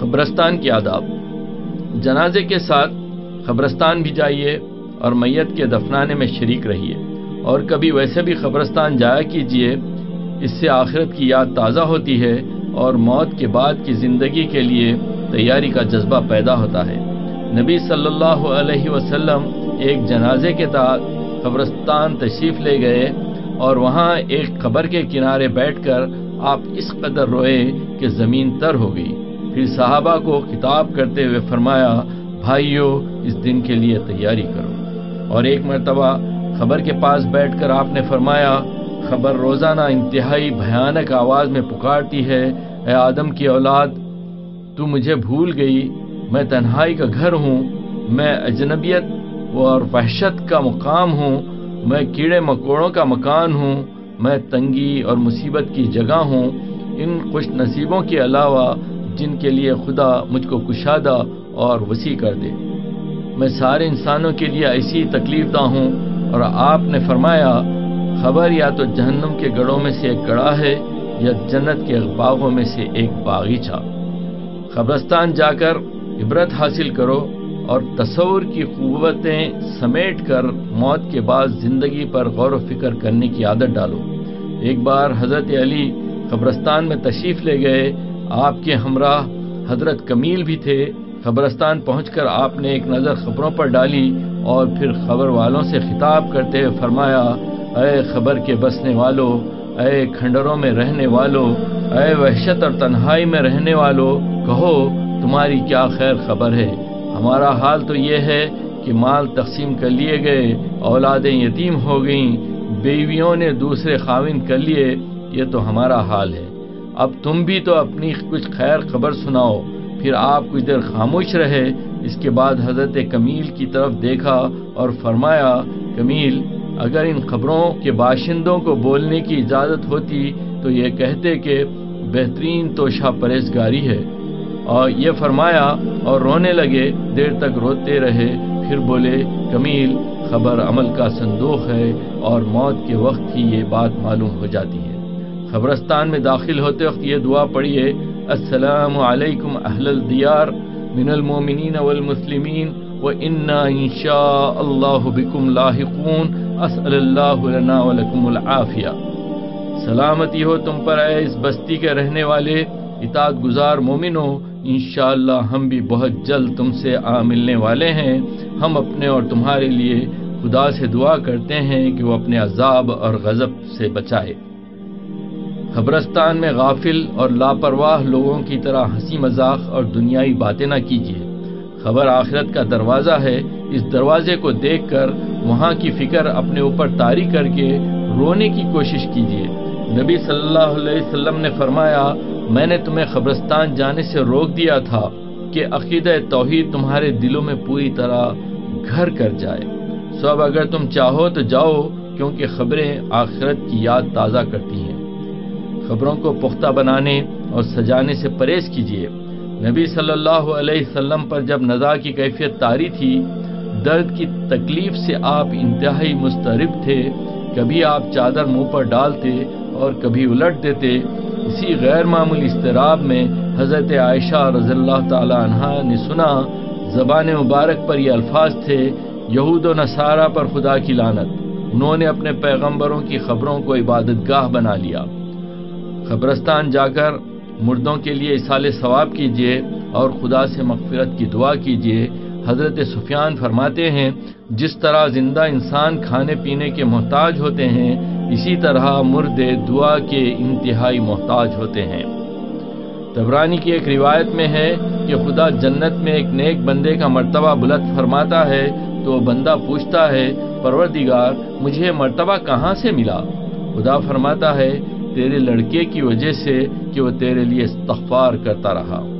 قبرستان کی آداب۔ جنازے کے ساتھ قبرستان بھی جائیے اور میت کے دفنانے میں شریک رہیے۔ اور کبھی ویسے بھی قبرستان جایا کیجیے، اس سے آخرت کی یاد تازہ ہوتی ہے اور موت کے بعد کی زندگی کے لیے تیاری کا جذبہ پیدا ہوتا ہے۔ نبی صلی اللہ علیہ وسلم ایک جنازے کے تحت قبرستان تشریف لے گئے اور وہاں ایک قبر کے کنارے بیٹھ کر آپ اس قدر روئے کہ زمین تر ہو گئی۔ پھر صحابہ کو خطاب کرتے ہوئے فرمایا، بھائیو، اس دن کے لیے تیاری کرو۔ اور ایک مرتبہ خبر کے پاس بیٹھ کر آپ نے فرمایا، خبر روزانہ انتہائی بھیانک آواز میں پکارتی ہے، اے آدم کی اولاد، تو مجھے بھول گئی، میں تنہائی کا گھر ہوں، میں اجنبیت اور وحشت کا مقام ہوں، میں کیڑے مکوڑوں کا مکان ہوں، میں تنگی اور مصیبت کی جگہ ہوں۔ ان خوش نصیبوں کے علاوہ جن کے لیے خدا مجھ کو کشادہ اور وسیع کر دے۔ میں سارے انسانوں کے لیے ایسی تکلیف دہ ہوں اور آپ نے فرمایا، خبر یا تو جہنم کے گڑوں میں سے ایک گڑا ہے یا جنت کے باغوں میں سے ایک باغیچہ۔ قبرستان جا کر عبرت حاصل کرو اور تصور کی قوتیں سمیٹ کر موت کے بعد زندگی پر غور و فکر کرنے کی عادت ڈالو۔ ایک بار حضرت علی قبرستان میں تشریف لے گئے آپ کے ہمراہ حضرت کمیل بھی تھے۔ قبرستان پہنچ کر آپ نے ایک نظر خبروں پر ڈالی اور پھر خبر والوں سے خطاب کرتے ہوئے فرمایا، اے خبر کے بسنے والوں اے کھنڈروں میں رہنے والوں اے وحشت اور تنہائی میں رہنے والوں کہو تمہاری کیا خیر خبر ہے؟ ہمارا حال تو یہ ہے کہ مال تقسیم کر لیے گئے، اولادیں یتیم ہو گئیں، بیویوں نے دوسرے خاوند کر لیے، یہ تو ہمارا حال ہے۔ اب تم بھی تو اپنی کچھ خیر خبر سناؤ، پھر آپ کچھ دیر خاموش رہے۔ اس کے بعد حضرت کمیل کی طرف دیکھا اور فرمایا، کمیل، اگر ان خبروں کے باشندوں کو بولنے کی اجازت ہوتی تو یہ کہتے کہ بہترین توشہ پرہیزگاری ہے۔ اور یہ فرمایا اور رونے لگے، دیر تک روتے رہے۔ پھر بولے، کمیل، خبر عمل کا صندوق ہے اور موت کے وقت ہی یہ بات معلوم ہو جاتی ہے۔ خبرستان میں داخل ہوتے وقت یہ دعا پڑھیے، السلام علیکم اہل الدیار من المومنین والمسلمین و انا انشاء اللہ بکم لاحقون، اسأل اللہ لنا ولکم العافیہ۔ سلامتی ہو تم پر اے اس بستی کے رہنے والے، اطاعت گزار مومنوں انشاءاللہ ہم بھی بہت جلد تم سے آ ملنے والے ہیں۔ ہم اپنے اور تمہارے لیے خدا سے دعا کرتے ہیں کہ وہ اپنے عذاب اور غضب سے بچائے۔ قبرستان میں غافل اور لاپرواہ لوگوں کی طرح ہنسی مذاق اور دنیائی باتیں نہ کیجیے۔ خبر آخرت کا دروازہ ہے، اس دروازے کو دیکھ کر وہاں کی فکر اپنے اوپر طاری کر کے رونے کی کوشش کیجیے۔ نبی صلی اللہ علیہ وسلم نے فرمایا، میں نے تمہیں قبرستان جانے سے روک دیا تھا کہ عقیدہ توحید تمہارے دلوں میں پوری طرح گھر کر جائے۔ سو اب اگر تم چاہو تو جاؤ، کیونکہ خبریں آخرت کی یاد تازہ کرتی ہیں۔ خبروں کو پختہ بنانے اور سجانے سے پرہیز کیجیے نبی صلی اللہ علیہ وسلم پر جب نزا کی کیفیت تاری تھی، درد کی تکلیف سے آپ انتہائی مسترب تھے۔ کبھی آپ چادر منہ پر ڈالتے اور کبھی الٹ دیتے۔ اسی غیر معمولی استراب میں حضرت عائشہ رضی اللہ تعالی عنہ نے سنا، زبان مبارک پر یہ الفاظ تھے، یہود و نصارہ پر خدا کی لانت انہوں نے اپنے پیغمبروں کی خبروں کو عبادت گاہ بنا لیا۔ قبرستان جا کر مردوں کے لیے اصال ثواب کیجیے اور خدا سے مغفرت کی دعا کیجیے۔ حضرت سفیان فرماتے ہیں، جس طرح زندہ انسان کھانے پینے کے محتاج ہوتے ہیں، اسی طرح مردے دعا کے انتہائی محتاج ہوتے ہیں۔ تبرانی کی ایک روایت میں ہے کہ خدا جنت میں ایک نیک بندے کا مرتبہ بلند فرماتا ہے تو وہ بندہ پوچھتا ہے، پروردگار، مجھے مرتبہ کہاں سے ملا؟ خدا فرماتا ہے تیرے لڑکے کی وجہ سے کہ وہ تیرے لیے استغفار کرتا رہا